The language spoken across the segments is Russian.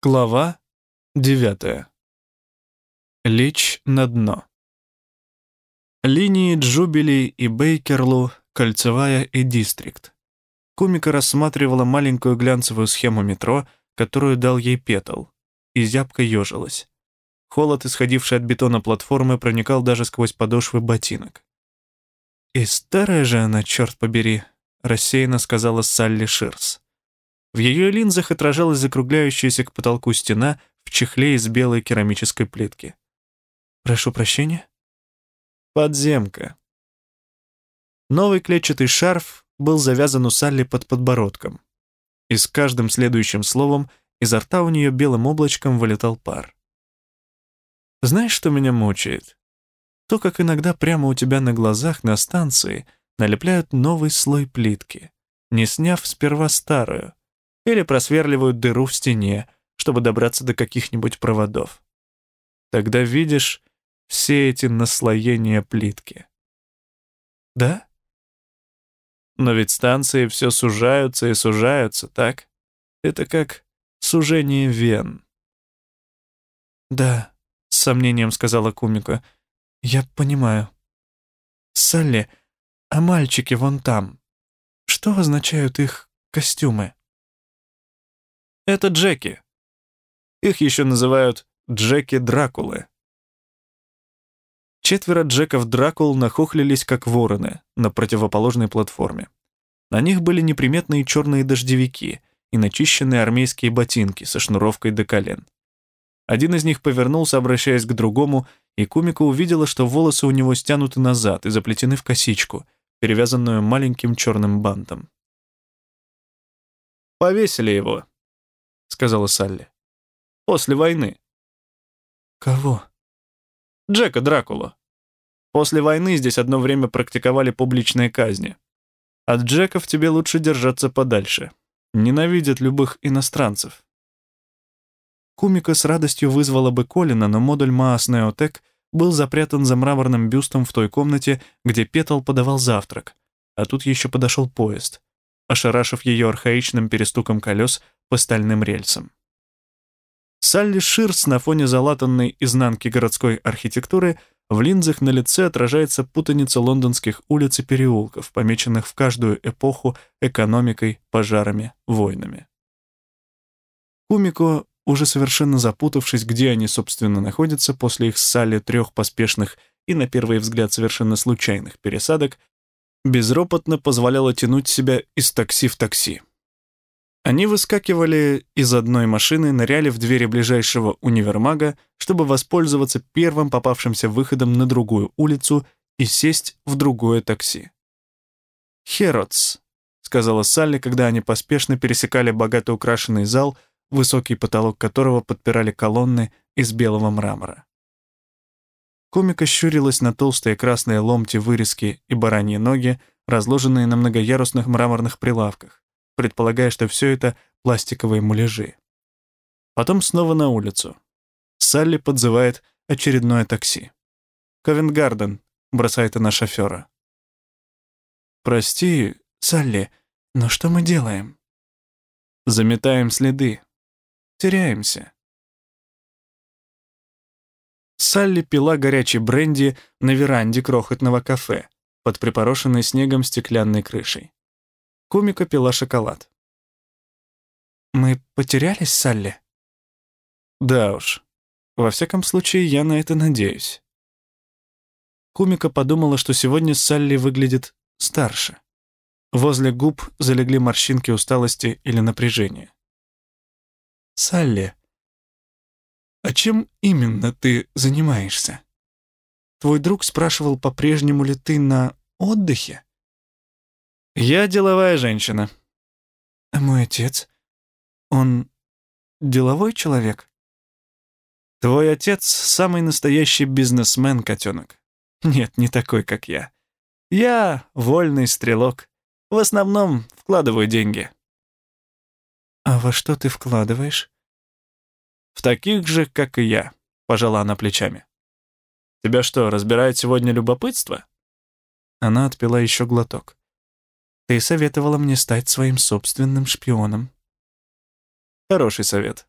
Глава девятая. Лечь на дно. Линии Джубили и Бейкерлу, Кольцевая и Дистрикт. Кумика рассматривала маленькую глянцевую схему метро, которую дал ей Петл, и зябко ежилась. Холод, исходивший от бетона платформы, проникал даже сквозь подошвы ботинок. «И старая же она, черт побери», — рассеянно сказала Салли Ширс. В ее линзах отражалась закругляющаяся к потолку стена в чехле из белой керамической плитки. «Прошу прощения?» «Подземка». Новый клетчатый шарф был завязан у Салли под подбородком. И с каждым следующим словом изо рта у нее белым облачком вылетал пар. «Знаешь, что меня мучает? То, как иногда прямо у тебя на глазах на станции налепляют новый слой плитки, не сняв сперва старую, или просверливают дыру в стене, чтобы добраться до каких-нибудь проводов. Тогда видишь все эти наслоения плитки. Да? Но ведь станции все сужаются и сужаются, так? Это как сужение вен. «Да», — с сомнением сказала Кумика, — «я понимаю». «Салли, а мальчики вон там, что означают их костюмы?» Это Джеки. Их еще называют Джеки Дракулы. Четверо Джеков Дракул нахохлились, как вороны, на противоположной платформе. На них были неприметные черные дождевики и начищенные армейские ботинки со шнуровкой до колен. Один из них повернулся, обращаясь к другому, и Кумика увидела, что волосы у него стянуты назад и заплетены в косичку, перевязанную маленьким черным бантом. «Повесили его», — сказала Салли. «После войны». «Кого?» «Джека Дракула. После войны здесь одно время практиковали публичные казни. От Джеков тебе лучше держаться подальше. Ненавидят любых иностранцев». Кумика с радостью вызвала бы Колина, но модуль Маас Неотек был запрятан за мраморным бюстом в той комнате, где Петл подавал завтрак, а тут еще подошел поезд. Ошарашив ее архаичным перестуком колес, по стальным рельсам. Салли Ширс на фоне залатанной изнанки городской архитектуры в линзах на лице отражается путаница лондонских улиц и переулков, помеченных в каждую эпоху экономикой, пожарами, войнами. Кумико, уже совершенно запутавшись, где они, собственно, находятся после их с Салли трех поспешных и, на первый взгляд, совершенно случайных пересадок, безропотно позволяла тянуть себя из такси в такси. Они выскакивали из одной машины, ныряли в двери ближайшего универмага, чтобы воспользоваться первым попавшимся выходом на другую улицу и сесть в другое такси. «Херотс», — сказала Салли, когда они поспешно пересекали богато украшенный зал, высокий потолок которого подпирали колонны из белого мрамора. Комика щурилась на толстые красные ломти вырезки и бараньи ноги, разложенные на многоярусных мраморных прилавках предполагая, что все это пластиковые муляжи. Потом снова на улицу. Салли подзывает очередное такси. «Ковенгарден», — бросает она шофера. «Прости, Салли, но что мы делаем?» «Заметаем следы. Теряемся». Салли пила горячий бренди на веранде крохотного кафе под припорошенной снегом стеклянной крышей. Кумика пила шоколад. «Мы потерялись, Салли?» «Да уж. Во всяком случае, я на это надеюсь». Кумика подумала, что сегодня Салли выглядит старше. Возле губ залегли морщинки усталости или напряжения. «Салли, а чем именно ты занимаешься? Твой друг спрашивал, по-прежнему ли ты на отдыхе?» Я деловая женщина. А мой отец? Он деловой человек? Твой отец — самый настоящий бизнесмен, котенок. Нет, не такой, как я. Я вольный стрелок. В основном вкладываю деньги. А во что ты вкладываешь? В таких же, как и я, пожала она плечами. Тебя что, разбирает сегодня любопытство? Она отпила еще глоток. Ты советовала мне стать своим собственным шпионом. Хороший совет.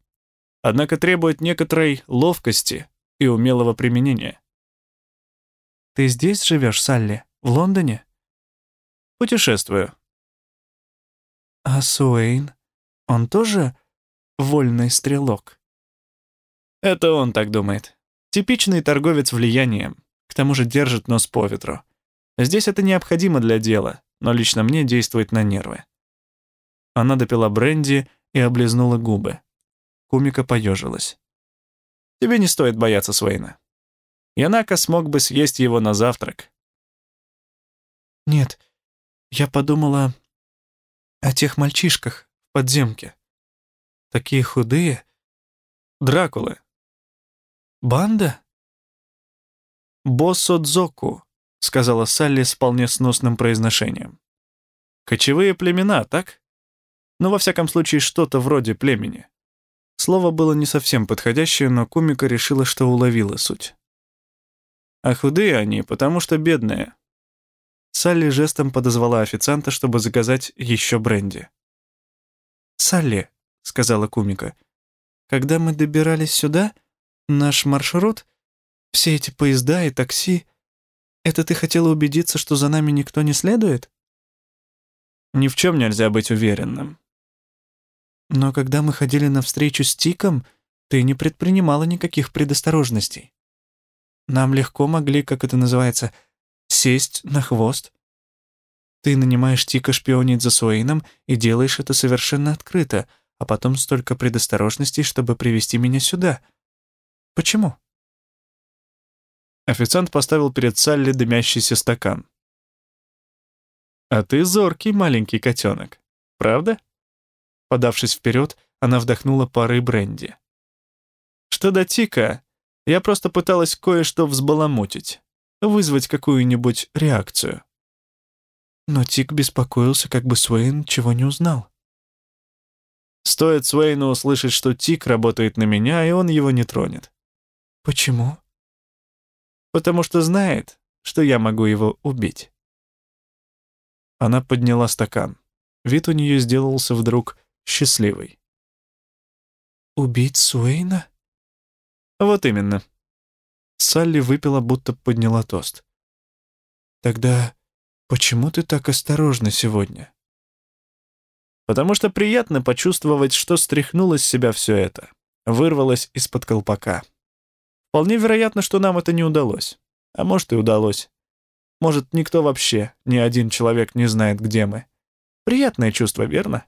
однако требует некоторой ловкости и умелого применения. «Ты здесь живешь, Салли? В Лондоне?» «Путешествую». «А Суэйн? Он тоже вольный стрелок?» Это он так думает. Типичный торговец влиянием, к тому же держит нос по ветру. Здесь это необходимо для дела, но лично мне действует на нервы. Она допила бренди и облизнула губы. Кумика поежилась. «Тебе не стоит бояться Свейна. Янака смог бы съесть его на завтрак». «Нет, я подумала о тех мальчишках в подземке. Такие худые. Дракулы. Банда?» «Боссо сказала Салли с вполне сносным произношением. «Кочевые племена, так? Ну, во всяком случае, что-то вроде племени». Слово было не совсем подходящее, но Кумика решила, что уловила суть. А худые они, потому что бедные. Салли жестом подозвала официанта, чтобы заказать еще бренди. «Салли», — сказала Кумика, — «когда мы добирались сюда, наш маршрут, все эти поезда и такси, это ты хотела убедиться, что за нами никто не следует?» «Ни в чем нельзя быть уверенным. Но когда мы ходили на встречу с Тиком, ты не предпринимала никаких предосторожностей. Нам легко могли, как это называется, сесть на хвост. Ты нанимаешь Тика шпионить за Суэйном и делаешь это совершенно открыто, а потом столько предосторожностей, чтобы привести меня сюда. Почему? Официант поставил перед Салли дымящийся стакан. «А ты зоркий маленький котенок, правда?» Подавшись вперед, она вдохнула пары бренди. «Что до Тика, я просто пыталась кое-что взбаламутить, вызвать какую-нибудь реакцию». Но Тик беспокоился, как бы Суэйн чего не узнал. Стоит Суэйну услышать, что Тик работает на меня, и он его не тронет. Почему? Потому что знает, что я могу его убить. Она подняла стакан. Вид у нее сделался вдруг счастливый. «Убить Суэйна?» «Вот именно». Салли выпила, будто подняла тост. «Тогда почему ты так осторожна сегодня?» «Потому что приятно почувствовать, что стряхнуло с себя все это, вырвалось из-под колпака. Вполне вероятно, что нам это не удалось. А может, и удалось. Может, никто вообще, ни один человек не знает, где мы. Приятное чувство, верно?»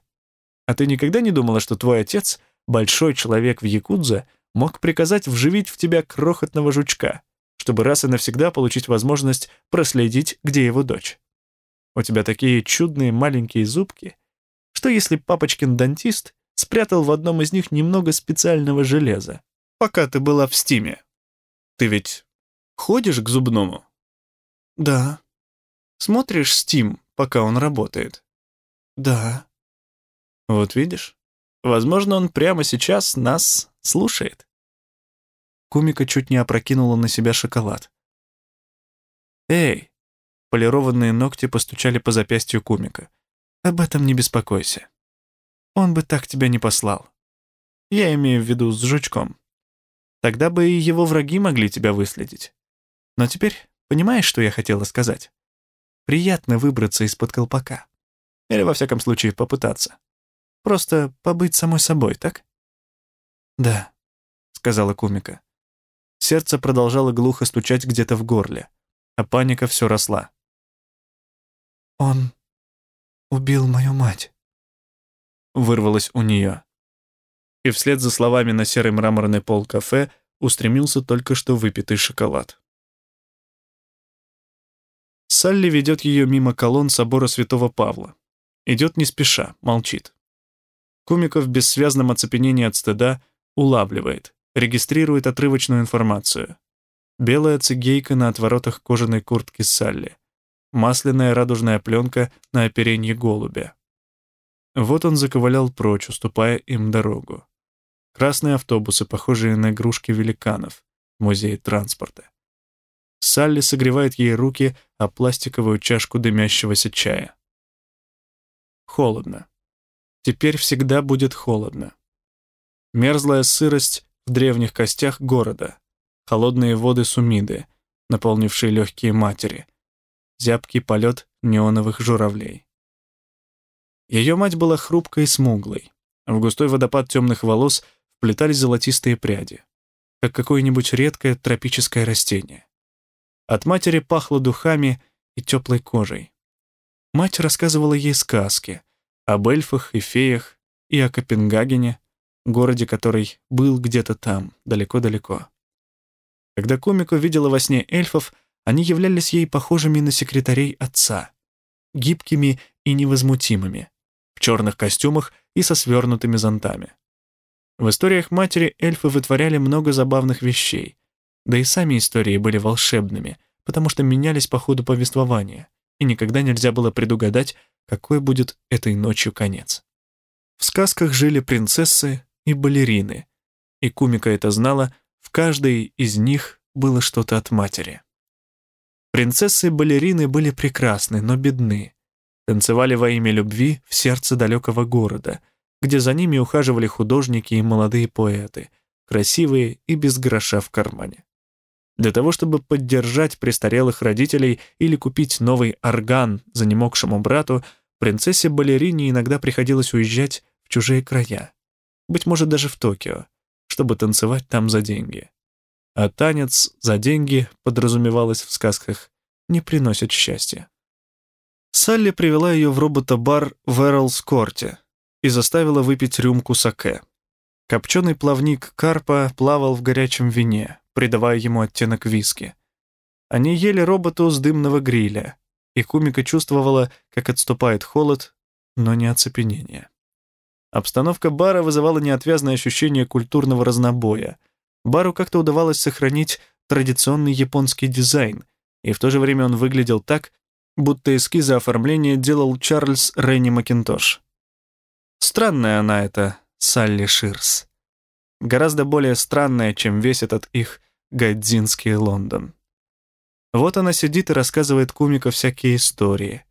А ты никогда не думала, что твой отец, большой человек в Якудзе, мог приказать вживить в тебя крохотного жучка, чтобы раз и навсегда получить возможность проследить, где его дочь? У тебя такие чудные маленькие зубки, что если папочкин дантист спрятал в одном из них немного специального железа, пока ты была в стиме. Ты ведь ходишь к зубному? Да. Смотришь стим, пока он работает? Да. Вот видишь? Возможно, он прямо сейчас нас слушает. Кумика чуть не опрокинула на себя шоколад. «Эй!» Полированные ногти постучали по запястью Кумика. «Об этом не беспокойся. Он бы так тебя не послал. Я имею в виду с жучком. Тогда бы и его враги могли тебя выследить. Но теперь понимаешь, что я хотела сказать? Приятно выбраться из-под колпака. Или, во всяком случае, попытаться. Просто побыть самой собой, так?» «Да», — сказала Кумика. Сердце продолжало глухо стучать где-то в горле, а паника все росла. «Он убил мою мать», — вырвалось у нее. И вслед за словами на серый мраморный пол кафе устремился только что выпитый шоколад. Салли ведет ее мимо колонн собора Святого Павла. Идет не спеша, молчит. Кумиков в бессвязном оцепенении от стыда улавливает, регистрирует отрывочную информацию. Белая цигейка на отворотах кожаной куртки Салли. Масляная радужная пленка на оперенье голубя. Вот он заковылял прочь, уступая им дорогу. Красные автобусы, похожие на игрушки великанов в музее транспорта. Салли согревает ей руки о пластиковую чашку дымящегося чая. Холодно. Теперь всегда будет холодно. мерзлая сырость в древних костях города, холодные воды Сумиды, наполнившие легкие матери, зябкий полет неоновых журавлей. Ее мать была хрупкой и смуглой. В густой водопад темных волос вплетались золотистые пряди, как какое-нибудь редкое тропическое растение. От матери пахло духами и теплой кожей. Мать рассказывала ей сказки об эльфах и феях и о Копенгагене, городе, который был где-то там, далеко-далеко. Когда комик увидела во сне эльфов, они являлись ей похожими на секретарей отца, гибкими и невозмутимыми, в черных костюмах и со свернутыми зонтами. В историях матери эльфы вытворяли много забавных вещей, да и сами истории были волшебными, потому что менялись по ходу повествования, и никогда нельзя было предугадать, какой будет этой ночью конец. В сказках жили принцессы и балерины, и Кумика это знала, в каждой из них было что-то от матери. Принцессы и балерины были прекрасны, но бедны. Танцевали во имя любви в сердце далекого города, где за ними ухаживали художники и молодые поэты, красивые и без гроша в кармане. Для того, чтобы поддержать престарелых родителей или купить новый орган занемогшему брату, принцессе-балерине иногда приходилось уезжать в чужие края, быть может, даже в Токио, чтобы танцевать там за деньги. А танец за деньги, подразумевалось в сказках, не приносит счастья. Салли привела ее в робота-бар в Эрлс-Корте и заставила выпить рюмку саке. Копченый плавник карпа плавал в горячем вине, придавая ему оттенок виски. Они ели роботу с дымного гриля, и Кумика чувствовала, как отступает холод, но не оцепенение. Обстановка бара вызывала неотвязное ощущение культурного разнобоя. Бару как-то удавалось сохранить традиционный японский дизайн, и в то же время он выглядел так, будто эскизы оформления делал Чарльз Ренни Макинтош. Странная она эта, Салли Ширс. Гораздо более странная, чем весь этот их гадзинский Лондон. Вот она сидит и рассказывает Кумико всякие истории.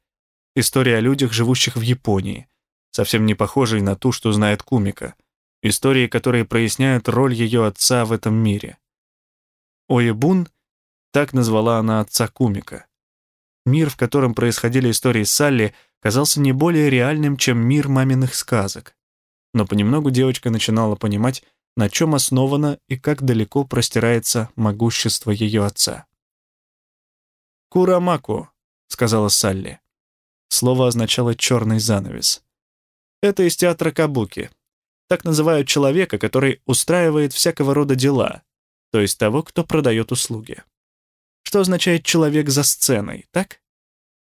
Истории о людях, живущих в Японии, совсем не похожей на ту, что знает Кумика. Истории, которые проясняют роль ее отца в этом мире. Оебун — так назвала она отца Кумика. Мир, в котором происходили истории Салли, казался не более реальным, чем мир маминых сказок. Но понемногу девочка начинала понимать, на чем основано и как далеко простирается могущество ее отца. «Курамаку», — сказала Салли. Слово означало «черный занавес». Это из театра Кабуки. Так называют человека, который устраивает всякого рода дела, то есть того, кто продает услуги. Что означает «человек за сценой», так?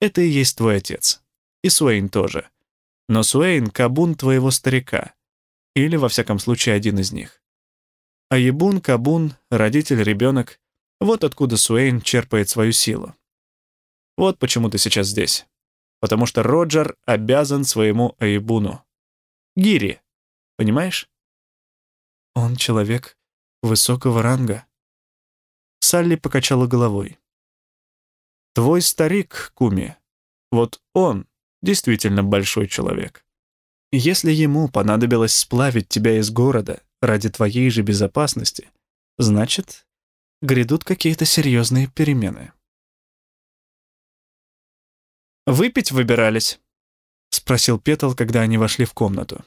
Это и есть твой отец. И Суэйн тоже. Но Суэйн — кабун твоего старика. Или, во всяком случае, один из них. А Ебун, Кабун, родитель, ребенок — вот откуда Суэйн черпает свою силу. Вот почему ты сейчас здесь потому что Роджер обязан своему Айбуну. Гири, понимаешь? Он человек высокого ранга. Салли покачала головой. Твой старик, Куми, вот он действительно большой человек. Если ему понадобилось сплавить тебя из города ради твоей же безопасности, значит, грядут какие-то серьезные перемены. «Выпить выбирались?» — спросил Петл, когда они вошли в комнату.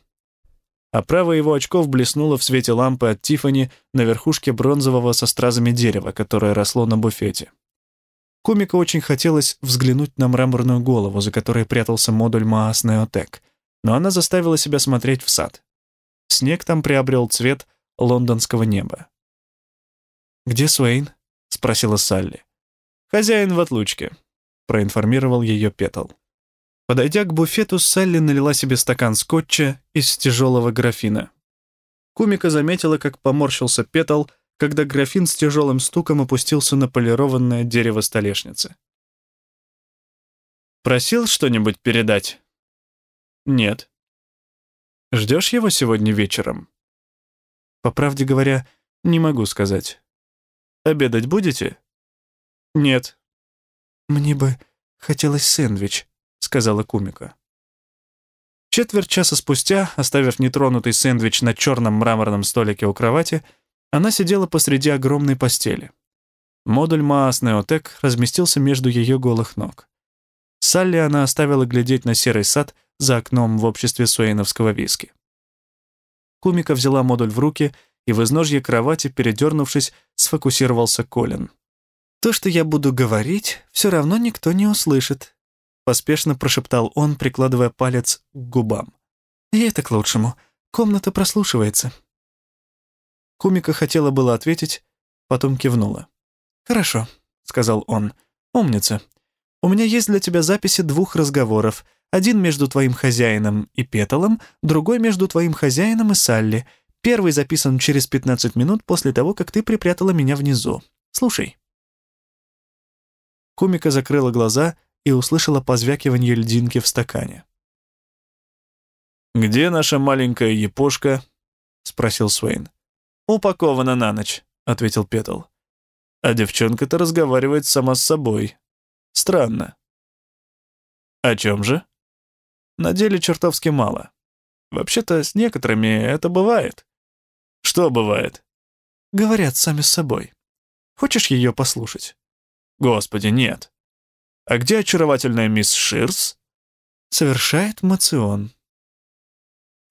Оправа его очков блеснула в свете лампы от Тифани на верхушке бронзового со стразами дерева, которое росло на буфете. Комика очень хотелось взглянуть на мраморную голову, за которой прятался модуль Маас Неотек, но она заставила себя смотреть в сад. Снег там приобрел цвет лондонского неба. «Где Суэйн?» — спросила Салли. «Хозяин в отлучке», проинформировал ее Петл. Подойдя к буфету, Салли налила себе стакан скотча из тяжелого графина. Кумика заметила, как поморщился Петл, когда графин с тяжелым стуком опустился на полированное дерево столешницы. «Просил что-нибудь передать?» «Нет». «Ждешь его сегодня вечером?» «По правде говоря, не могу сказать». «Обедать будете?» «Нет, «Мне бы хотелось сэндвич», — сказала Кумика. Четверть часа спустя, оставив нетронутый сэндвич на черном мраморном столике у кровати, она сидела посреди огромной постели. Модуль Маас Неотек разместился между ее голых ног. Салли она оставила глядеть на серый сад за окном в обществе суэйновского виски. Кумика взяла модуль в руки, и в изножье кровати, передернувшись, сфокусировался Колин. «То, что я буду говорить, все равно никто не услышит», поспешно прошептал он, прикладывая палец к губам. «И это к лучшему. Комната прослушивается». Кумика хотела было ответить, потом кивнула. «Хорошо», — сказал он. «Умница. У меня есть для тебя записи двух разговоров. Один между твоим хозяином и Петалом, другой между твоим хозяином и Салли. Первый записан через 15 минут после того, как ты припрятала меня внизу. Слушай». Кумика закрыла глаза и услышала позвякивание льдинки в стакане. «Где наша маленькая епошка?» — спросил Суэйн. «Упакована на ночь», — ответил Петл. А девчонка-то разговаривает сама с собой. Странно. О чем же? На деле чертовски мало. Вообще-то с некоторыми это бывает. Что бывает? Говорят сами с собой. Хочешь ее послушать? Господи, нет. А где очаровательная мисс Ширс? Совершает мацион.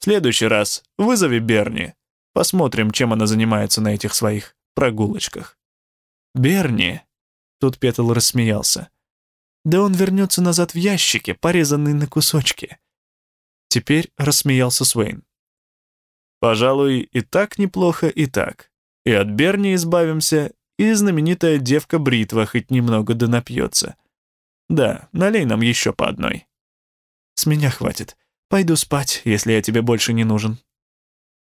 Следующий раз вызови Берни. Посмотрим, чем она занимается на этих своих прогулочках. «Берни!» Тут Петл рассмеялся. «Да он вернется назад в ящике, порезанный на кусочки». Теперь рассмеялся Суэйн. «Пожалуй, и так неплохо, и так. И от Берни избавимся, и знаменитая девка Бритва хоть немного да напьется. Да, налей нам еще по одной». «С меня хватит. Пойду спать, если я тебе больше не нужен».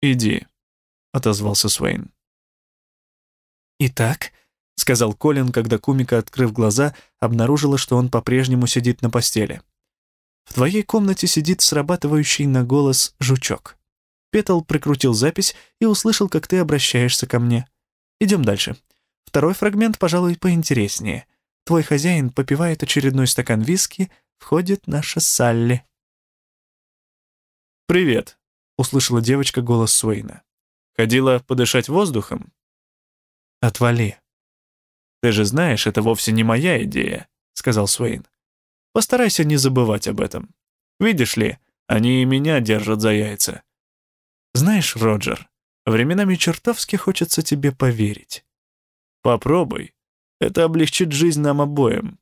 «Иди», — отозвался Суэйн. «Итак, — сказал Колин, когда Кумика, открыв глаза, обнаружила, что он по-прежнему сидит на постели. «В твоей комнате сидит срабатывающий на голос жучок». Петл прикрутил запись и услышал, как ты обращаешься ко мне. Идем дальше. Второй фрагмент, пожалуй, поинтереснее. Твой хозяин попивает очередной стакан виски, входит наша Салли. «Привет», — услышала девочка голос Суэйна. «Ходила подышать воздухом?» «Отвали», «Ты же знаешь, это вовсе не моя идея», — сказал Суэйн. «Постарайся не забывать об этом. Видишь ли, они и меня держат за яйца». «Знаешь, Роджер, временами чертовски хочется тебе поверить». «Попробуй. Это облегчит жизнь нам обоим».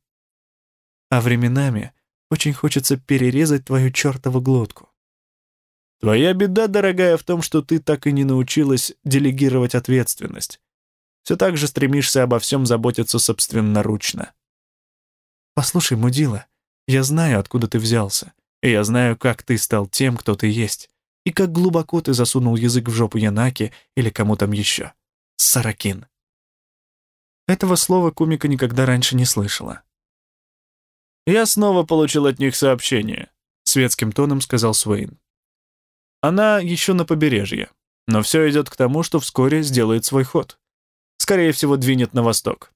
«А временами очень хочется перерезать твою чертову глотку». «Твоя беда, дорогая, в том, что ты так и не научилась делегировать ответственность все так же стремишься обо всем заботиться собственноручно. «Послушай, мудила, я знаю, откуда ты взялся, и я знаю, как ты стал тем, кто ты есть, и как глубоко ты засунул язык в жопу Янаки или кому там еще. Саракин». Этого слова Кумика никогда раньше не слышала. «Я снова получил от них сообщение», — светским тоном сказал Суэйн. «Она еще на побережье, но все идет к тому, что вскоре сделает свой ход скорее всего, двинет на восток.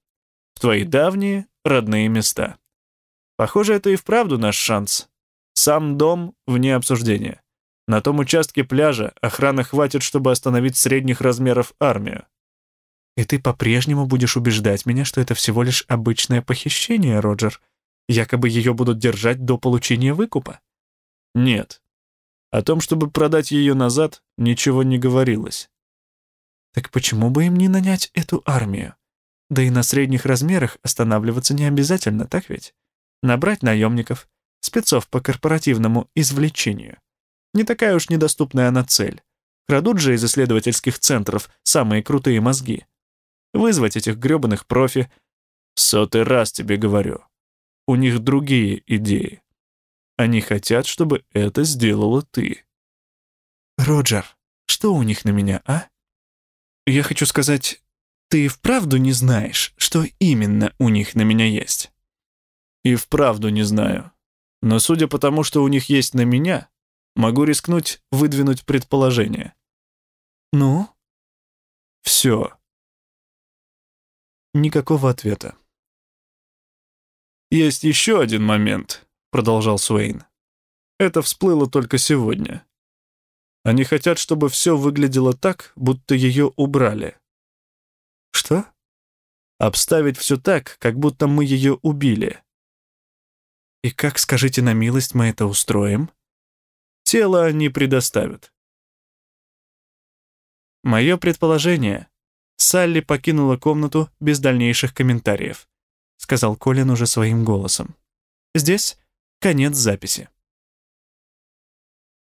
В твои давние родные места. Похоже, это и вправду наш шанс. Сам дом вне обсуждения. На том участке пляжа охраны хватит, чтобы остановить средних размеров армию. И ты по-прежнему будешь убеждать меня, что это всего лишь обычное похищение, Роджер? Якобы ее будут держать до получения выкупа? Нет. О том, чтобы продать ее назад, ничего не говорилось. Так почему бы им не нанять эту армию? Да и на средних размерах останавливаться не обязательно, так ведь? Набрать наемников, спецов по корпоративному извлечению. Не такая уж недоступная она цель. Крадут же из исследовательских центров самые крутые мозги. Вызвать этих грёбаных профи. Сотый раз тебе говорю. У них другие идеи. Они хотят, чтобы это сделала ты. Роджер, что у них на меня, а? Я хочу сказать, ты вправду не знаешь, что именно у них на меня есть? И вправду не знаю. Но судя по тому, что у них есть на меня, могу рискнуть выдвинуть предположение. Ну? Все. Никакого ответа. «Есть еще один момент», — продолжал Суэйн. Это всплыло только сегодня. Они хотят, чтобы все выглядело так, будто ее убрали. Что? Обставить все так, как будто мы ее убили. И как, скажите на милость, мы это устроим? Тело они предоставят. Мое предположение. Салли покинула комнату без дальнейших комментариев, сказал Колин уже своим голосом. Здесь конец записи.